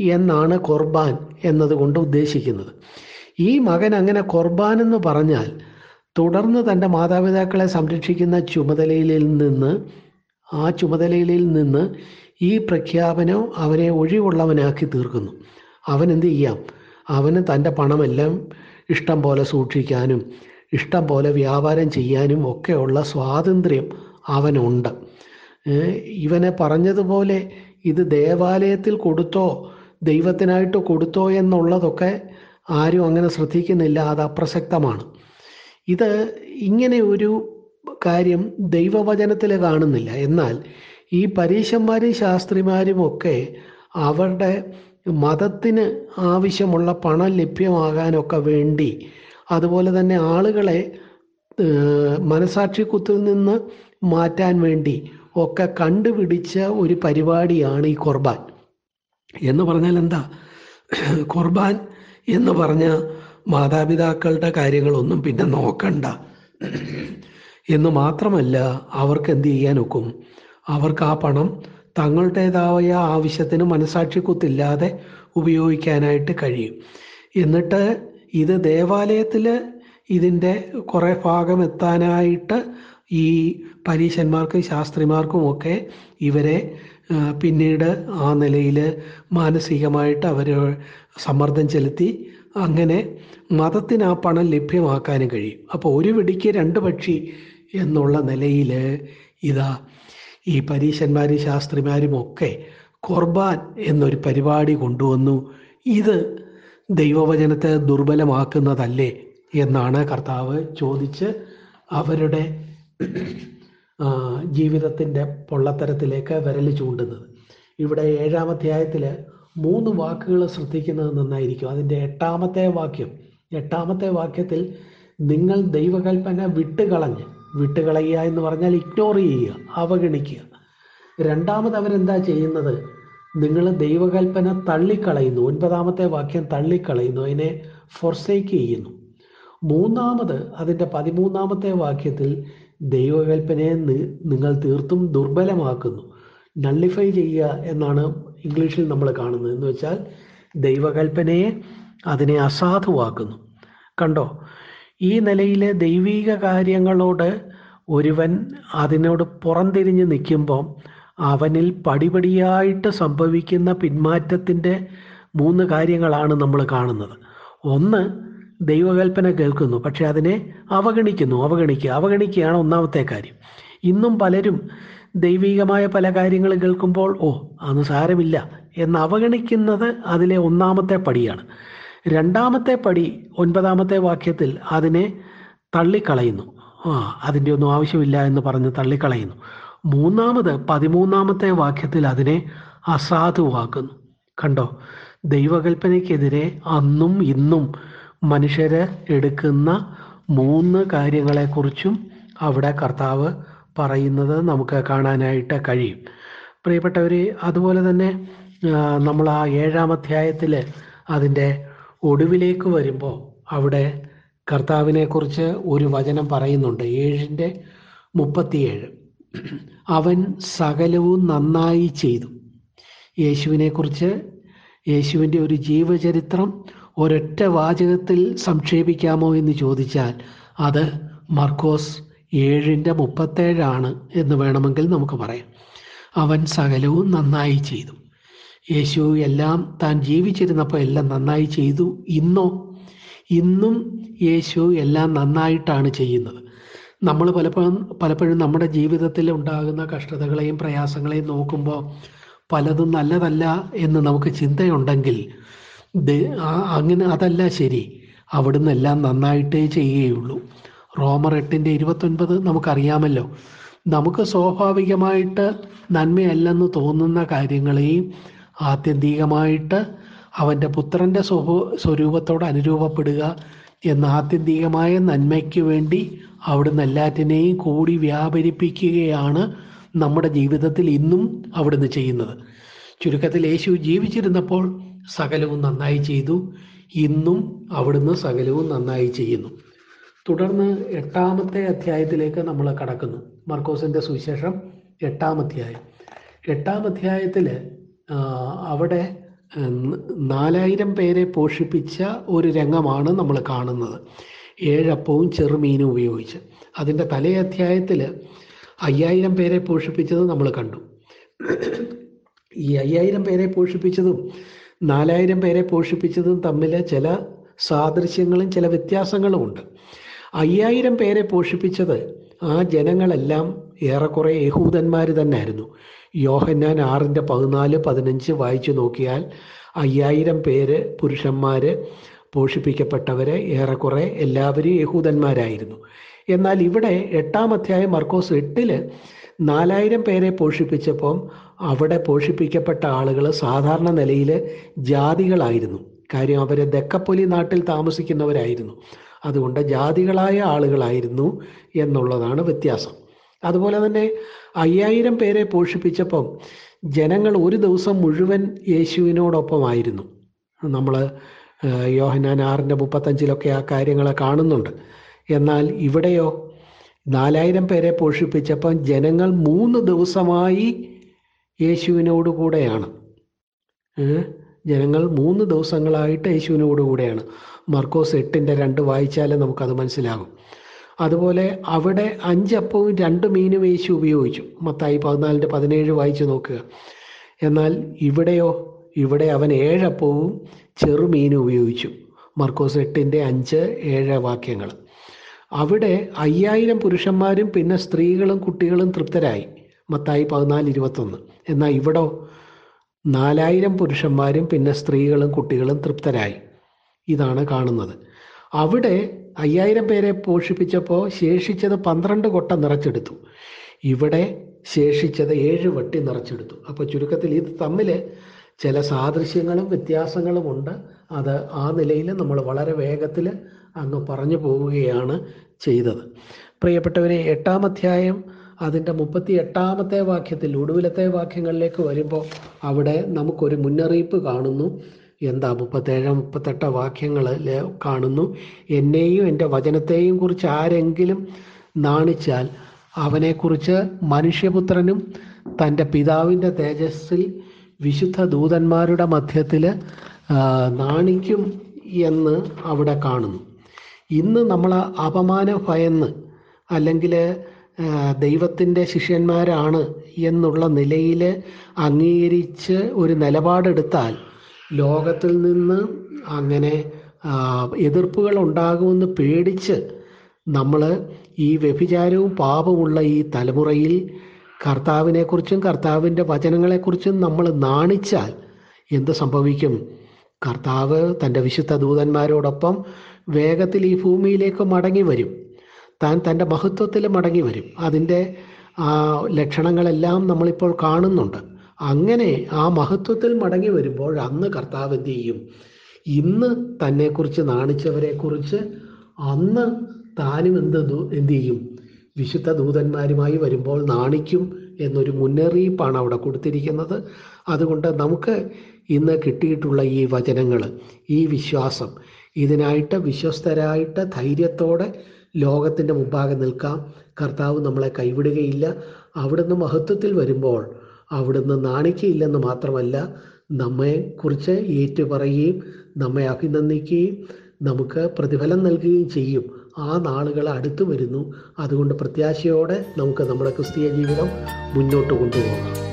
എന്നാണ് ഖുർബാൻ എന്നതുകൊണ്ട് ഉദ്ദേശിക്കുന്നത്. ഈ മകൻ അങ്ങനെ എന്ന് പറഞ്ഞാൽ തുടർന്ന് തന്റെ മാതാപിതാക്കളെ സംരക്ഷിക്കുന്ന ചുമതലയിൽ നിന്ന് ആ ചുമതലയിൽ നിന്ന് ഈ പ്രഖ്യാപനം അവനെ ഒഴിവുള്ളവനാക്കി തീർക്കുന്നു. അവൻ എന്ത് ചെയ്യാം? അവന് തന്റെ പണമെല്ലാം ഇഷ്ടം പോലെ സൂക്ഷിക്കാനും ഇഷ്ടം പോലെ വ്യാപാരം ചെയ്യാനും ഒക്കെയുള്ള സ്വാതന്ത്ര്യം അവനുണ്ട്. ഇവനെ പറഞ്ഞതുപോലെ ഇത് ദേവാലയത്തിൽ കൊടുത്തോ ദൈവത്തിനായിട്ട് കൊടുത്തോ എന്നുള്ളതൊക്കെ ആരും അങ്ങനെ ശ്രദ്ധിക്കുന്നില്ല അത് അപ്രസക്തമാണ്. ഇത് ഇങ്ങനെ ഒരു കാര്യം ദൈവവചനത്തിൽ കാണുന്നില്ല. എന്നാൽ ഈ പരീശന്മാരും ശാസ്ത്രിമാരും ഒക്കെ അവരുടെ മതത്തിന് ആവശ്യമുള്ള പണം ലഭ്യമാകാനൊക്കെ വേണ്ടി അതുപോലെ തന്നെ ആളുകളെ മനസാക്ഷി കുത്തിൽ നിന്ന് മാറ്റാൻ വേണ്ടി ഒക്കെ കണ്ടുപിടിച്ച ഒരു പരിപാടിയാണ് ഈ കുർബാൻ. എന്ന് പറഞ്ഞാൽ എന്താ കുർബാൻ എന്ന് പറഞ്ഞ മാതാപിതാക്കളുടെ കാര്യങ്ങളൊന്നും പിന്നെ നോക്കണ്ട. എന്ന് മാത്രമല്ല അവർക്ക് എന്ത് ചെയ്യാൻ ഒക്കും? അവർക്ക് ആ പണം തങ്ങളുടേതായ ആവശ്യത്തിന് മനസാക്ഷി കുത്തില്ലാതെ ഉപയോഗിക്കാനായിട്ട് കഴിയും. എന്നിട്ട് ഇത് ദേവാലയത്തിൽ ഇതിന്റെ കുറേ ഭാഗം എത്താനായിട്ട് ഈ പരീശന്മാർക്കും ശാസ്ത്രിമാർക്കും ഒക്കെ ഇവരെ പിന്നീട് ആ നിലയിൽ മാനസികമായിട്ട് അവർ സമ്മർദ്ദം ചെലുത്തി അങ്ങനെ മതത്തിന് ആ പണം ലഭ്യമാക്കാനും കഴിയും. അപ്പോൾ ഒരു വെടിക്ക് രണ്ട് പക്ഷി എന്നുള്ള നിലയിൽ ഇതാ ഈ പരീശന്മാരും ശാസ്ത്രിമാരും ഒക്കെ കുർബാൻ എന്നൊരു പരിപാടി കൊണ്ടുവന്നു. ഇത് ദൈവവചനത്തെ ദുർബലമാക്കുന്നതല്ലേ എന്നാണ് കർത്താവ് ചോദിച്ച് അവരുടെ ജീവിതത്തിന്റെ പൊള്ളത്തരത്തിലേക്ക് വിരൽ ചൂണ്ടുന്നത്. ഇവിടെ ഏഴാം അധ്യായത്തിൽ മൂന്ന് വാക്കുകൾ ശ്രദ്ധിക്കുന്നത് നന്നായിരിക്കും. അതിന്റെ എട്ടാമത്തെ വാക്യം എട്ടാമത്തെ വാക്യത്തിൽ നിങ്ങൾ ദൈവകൽപ്പന വിട്ടുകളഞ്ഞ് വിട്ടുകളയുക എന്ന് പറഞ്ഞാൽ ഇഗ്നോർ ചെയ്യുക അവഗണിക്കുക. രണ്ടാമത് അവരെന്താ ചെയ്യുന്നത്? നിങ്ങൾ ദൈവകൽപ്പന തള്ളിക്കളയുന്നു. ഒൻപതാമത്തെ വാക്യം തള്ളിക്കളയുന്നു അതിനെ ഫൊർസേക്ക് ചെയ്യുന്നു. മൂന്നാമത് അതിന്റെ പതിമൂന്നാമത്തെ വാക്യത്തിൽ ദൈവകൽപ്പനയെ നിങ്ങൾ തീർത്തും ദുർബലമാക്കുന്നു. നള്ളിഫൈ ചെയ്യുക എന്നാണ് ഇംഗ്ലീഷിൽ നമ്മൾ കാണുന്നത്. എന്ന് വെച്ചാൽ ദൈവകൽപ്പനയെ അതിനെ അസാധുവാക്കുന്നു. കണ്ടോ? ഈ നിലയിലെ ദൈവീക കാര്യങ്ങളോട് ഒരുവൻ അതിനോട് പുറംതിരിഞ്ഞ് നിൽക്കുമ്പോൾ അവനിൽ പടിപടിയായിട്ട് സംഭവിക്കുന്ന പിന്മാറ്റത്തിന്റെ മൂന്ന് കാര്യങ്ങളാണ് നമ്മൾ കാണുന്നത്. ഒന്ന് ദൈവകൽപ്പന കേൾക്കുന്നു പക്ഷെ അതിനെ അവഗണിക്കുന്നു അവഗണിക്കുക. അവഗണിക്കുകയാണ് ഒന്നാമത്തെ കാര്യം. ഇന്നും പലരും ദൈവികമായ പല കാര്യങ്ങൾ കേൾക്കുമ്പോൾ ഓ അന്ന് സാരമില്ല എന്ന് അവഗണിക്കുന്നത് അതിലെ ഒന്നാമത്തെ പടിയാണ്. രണ്ടാമത്തെ പടി ഒൻപതാമത്തെ വാക്യത്തിൽ അതിനെ തള്ളിക്കളയുന്നു. ആ അതിന്റെ ഒന്നും ആവശ്യമില്ല എന്ന് പറഞ്ഞ് തള്ളിക്കളയുന്നു. മൂന്നാമത് പതിമൂന്നാമത്തെ വാക്യത്തിൽ അതിനെ അസാധുവാക്കുന്നു. കണ്ടോ? ദൈവകൽപ്പനയ്ക്കെതിരെ അന്നും ഇന്നും മനുഷ്യര് എടുക്കുന്ന മൂന്ന് കാര്യങ്ങളെക്കുറിച്ചും അവിടെ കർത്താവ് പറയുന്നത് നമുക്ക് കാണാനായിട്ട് കഴിയും. പ്രിയപ്പെട്ടവർ അതുപോലെ തന്നെ നമ്മൾ ആ ഏഴാം അധ്യായത്തിൽ അതിന്റെ ഒടുവിലേക്ക് വരുമ്പോൾ അവിടെ കർത്താവിനെക്കുറിച്ച് ഒരു വചനം പറയുന്നുണ്ട്. ഏഴിന്റെ മുപ്പത്തിയേഴ്. അവൻ സകലവും നന്നായി ചെയ്തു. യേശുവിനെക്കുറിച്ച് യേശുവിന്റെ ഒരു ജീവചരിത്രം ഒരൊറ്റ വാചകത്തിൽ സംക്ഷേപിക്കാമോ എന്ന് ചോദിച്ചാൽ അത് മർക്കോസ് ഏഴിന്റെ മുപ്പത്തേഴാണ് എന്ന് വേണമെങ്കിൽ നമുക്ക് പറയാം. അവൻ സകലവും നന്നായി ചെയ്തു. യേശു എല്ലാം താൻ ജീവിച്ചിരുന്നപ്പോൾ എല്ലാം നന്നായി ചെയ്തു. ഇന്നോ? ഇന്നും യേശു എല്ലാം നന്നായിട്ടാണ് ചെയ്യുന്നത്. നമ്മൾ പലപ്പോഴും പലപ്പോഴും നമ്മുടെ ജീവിതത്തിൽ ഉണ്ടാകുന്ന കഷ്ടതകളെയും പ്രയാസങ്ങളെയും നോക്കുമ്പോൾ പലതും നല്ലതല്ല എന്ന് നമുക്ക് ചിന്തയുണ്ടെങ്കിൽ അങ്ങനെ അതല്ല ശരി. അവിടുന്ന് എല്ലാം നന്നായിട്ടേ ചെയ്യുകയുള്ളൂ. റോമർ എട്ടിന്റെ ഇരുപത്തൊൻപത് നമുക്കറിയാമല്ലോ. നമുക്ക് സ്വാഭാവികമായിട്ട് നന്മയല്ലെന്ന് തോന്നുന്ന കാര്യങ്ങളെയും ആത്യന്തികമായിട്ട് അവന്റെ പുത്രന്റെ സ്വഭ സ്വരൂപത്തോട് അനുരൂപപ്പെടുക എന്ന ആത്യന്തികമായ നന്മയ്ക്ക് വേണ്ടി അവിടുന്ന് എല്ലാറ്റിനെയും കൂടി വ്യാപരിപ്പിക്കുകയാണ് നമ്മുടെ ജീവിതത്തിൽ ഇന്നും അവിടുന്ന് ചെയ്യുന്നത്. ചുരുക്കത്തിൽ യേശു ജീവിച്ചിരുന്നപ്പോൾ സകലവും നന്നായി ചെയ്തു. ഇന്നും അവിടുന്ന് സകലവും നന്നായി ചെയ്യുന്നു. തുടർന്ന് എട്ടാമത്തെ അധ്യായത്തിലേക്ക് നമ്മൾ കടക്കുന്നു. മർക്കോസിന്റെ സുവിശേഷം എട്ടാം അധ്യായം. എട്ടാം അധ്യായത്തിൽ അവിടെ നാലായിരം പേരെ പോഷിപ്പിച്ച ഒരു രംഗമാണ് നമ്മൾ കാണുന്നത്. ഏഴപ്പവും ചെറുമീനും ഉപയോഗിച്ച്. അതിന്റെ തലേ അധ്യായത്തിൽ അയ്യായിരം പേരെ പോഷിപ്പിച്ചത് നമ്മൾ കണ്ടു. ഈ അയ്യായിരം പേരെ പോഷിപ്പിച്ചതും നാലായിരം പേരെ പോഷിപ്പിച്ചതും തമ്മിൽ ചില സാദൃശ്യങ്ങളും ചില വ്യത്യാസങ്ങളും ഉണ്ട്. അയ്യായിരം പേരെ പോഷിപ്പിച്ചത് ആ ജനങ്ങളെല്ലാം ഏറെക്കുറെ യഹൂദന്മാർ തന്നെയായിരുന്നു യോഹന്നാൻ ആറിന്റെ പതിനാല് പതിനഞ്ച് വായിച്ചു നോക്കിയാൽ അയ്യായിരം പേര് പുരുഷന്മാർ പോഷിപ്പിക്കപ്പെട്ടവരെ ഏറെക്കുറെ എല്ലാവരും യഹൂദന്മാരായിരുന്നു. എന്നാൽ ഇവിടെ എട്ടാം അധ്യായം മർക്കോസ് എട്ടിൽ നാലായിരം പേരെ പോഷിപ്പിച്ചപ്പോൾ അവിടെ പോഷിപ്പിക്കപ്പെട്ട ആളുകൾ സാധാരണ നിലയിൽ ജാതികളായിരുന്നു. കാര്യം അവർ ദക്കപ്പൊലി നാട്ടിൽ താമസിക്കുന്നവരായിരുന്നു. അതുകൊണ്ട് ജാതികളായ ആളുകളായിരുന്നു എന്നുള്ളതാണ് വ്യത്യാസം. അതുപോലെ തന്നെ അയ്യായിരം പേരെ പോഷിപ്പിച്ചപ്പം ജനങ്ങൾ ഒരു ദിവസം മുഴുവൻ യേശുവിനോടൊപ്പമായിരുന്നു. നമ്മൾ യോഹനാൻ ആറിന്റെ മുപ്പത്തഞ്ചിലൊക്കെ ആ കാര്യങ്ങളെ കാണുന്നുണ്ട്. എന്നാൽ ഇവിടെയോ നാലായിരം പേരെ പോഷിപ്പിച്ചപ്പോൾ ജനങ്ങൾ മൂന്ന് ദിവസമായി യേശുവിനോട് കൂടെയാണ്. ജനങ്ങൾ മൂന്ന് ദിവസങ്ങളായിട്ട് യേശുവിനോട് കൂടെയാണ്. മർക്കോസ് എട്ടിന്റെ രണ്ട് വായിച്ചാലേ നമുക്കത് മനസ്സിലാകും. അതുപോലെ അവിടെ അഞ്ചപ്പവും രണ്ട് മീനും യേശു ഉപയോഗിച്ചു. മത്തായി പതിനാലിന്റെ പതിനേഴ് വായിച്ചു നോക്കുക. എന്നാൽ ഇവിടെയോ? ഇവിടെ അവൻ ഏഴപ്പവും ചെറുമീനും ഉപയോഗിച്ചു. മർക്കോസ് എട്ടിന്റെ അഞ്ച് ഏഴ് വാക്യങ്ങൾ. അവിടെ അയ്യായിരം പുരുഷന്മാരും പിന്നെ സ്ത്രീകളും കുട്ടികളും തൃപ്തരായി. മത്തായി പതിനാല് ഇരുപത്തൊന്ന്. എന്നാൽ ഇവിടോ നാലായിരം പുരുഷന്മാരും പിന്നെ സ്ത്രീകളും കുട്ടികളും തൃപ്തരായി. ഇതാണ് കാണുന്നത്. അവിടെ അയ്യായിരം പേരെ പോഷിപ്പിച്ചപ്പോൾ ശേഷിച്ചത് പന്ത്രണ്ട് കൊട്ട നിറച്ചെടുത്തു. ഇവിടെ ശേഷിച്ചത് ഏഴ് വട്ടി നിറച്ചെടുത്തു. അപ്പോൾ ചുരുക്കത്തിൽ ഇത് തമ്മിൽ ചില സാദൃശ്യങ്ങളും വ്യത്യാസങ്ങളും ഉണ്ട് അത് ആ നിലയിൽ നമ്മൾ വളരെ വേഗത്തിൽ അങ്ങ് പറഞ്ഞു പോവുകയാണ് ചെയ്തത്. പ്രിയപ്പെട്ടവരെ എട്ടാം അധ്യായം അതിന്റെ മുപ്പത്തി എട്ടാമത്തെ വാക്യത്തിൽ ഒടുവിലത്തെ വാക്യങ്ങളിലേക്ക് വരുമ്പോൾ അവിടെ നമുക്കൊരു മുന്നറിയിപ്പ് കാണുന്നു. എന്താ മുപ്പത്തേഴ് മുപ്പത്തെട്ട വാക്യങ്ങളിൽ കാണുന്നു. എന്നെയും എന്റെ വചനത്തെയും കുറിച്ച് ആരെങ്കിലും നാണിച്ചാൽ അവനെക്കുറിച്ച് മനുഷ്യപുത്രനും തന്റെ പിതാവിന്റെ തേജസ്സിൽ വിശുദ്ധ ദൂതന്മാരുടെ മധ്യത്തിൽ നാണിക്കും എന്ന് അവിടെ കാണുന്നു. ഇന്ന് നമ്മൾ അപമാന ഭയന്ന് അല്ലെങ്കിൽ ദൈവത്തിന്റെ ശിഷ്യന്മാരാണ് എന്നുള്ള നിലയിൽ അംഗീകരിച്ച് ഒരു നിലപാടെടുത്താൽ ലോകത്തിൽ നിന്ന് അങ്ങനെ എതിർപ്പുകൾ ഉണ്ടാകുമെന്ന് പേടിച്ച് നമ്മൾ ഈ വ്യഭിചാരവും പാപമുള്ള ഈ തലമുറയിൽ കർത്താവിനെക്കുറിച്ചും കർത്താവിന്റെ വചനങ്ങളെക്കുറിച്ചും നമ്മൾ നാണിച്ചാൽ എന്ത് സംഭവിക്കും? കർത്താവ് തന്റെ വിശുദ്ധ ദൂതന്മാരോടൊപ്പം വേഗത്തിൽ ഈ ഭൂമിയിലേക്ക് മടങ്ങി വരും. താൻ തന്റെ മഹത്വത്തിൽ മടങ്ങി വരും. അതിന്റെ ആ ലക്ഷണങ്ങളെല്ലാം നമ്മളിപ്പോൾ കാണുന്നുണ്ട്. അങ്ങനെ ആ മഹത്വത്തിൽ മടങ്ങി വരുമ്പോൾ അന്ന് കർത്താവ് എന്ത് ചെയ്യും? ഇന്ന് തന്നെക്കുറിച്ച് നാണിച്ചവരെക്കുറിച്ച് അന്ന് താനും എന്ത് എന്തു ചെയ്യും? വിശുദ്ധ ദൂതന്മാരുമായി വരുമ്പോൾ നാണിക്കും എന്നൊരു മുന്നറിയിപ്പാണ് അവിടെ കൊടുത്തിരിക്കുന്നത്. അതുകൊണ്ട് നമുക്ക് ഇന്ന് കിട്ടിയിട്ടുള്ള ഈ വചനങ്ങൾ ഈ വിശ്വാസം ഇതിനായിട്ട് വിശ്വസ്തരായിട്ട് ധൈര്യത്തോടെ ലോകത്തിന്റെ മുമ്പാകെ നിൽക്കാം. കർത്താവ് നമ്മളെ കൈവിടുകയില്ല. അവിടുന്ന് മഹത്വത്തിൽ വരുമ്പോൾ അവിടുന്ന് നാണിക്കയില്ലെന്ന് മാത്രമല്ല നമ്മെക്കുറിച്ച് ഏറ്റുപറയുകയും നമ്മെ അഭിനന്ദിക്കുകയും നമുക്ക് പ്രതിഫലം നൽകുകയും ചെയ്യും. ആ നാളുകൾ അടുത്തു വരുന്നു. അതുകൊണ്ട് പ്രത്യാശയോടെ നമുക്ക് നമ്മുടെ ക്രിസ്തീയ ജീവിതം മുന്നോട്ട് കൊണ്ടുപോകാം.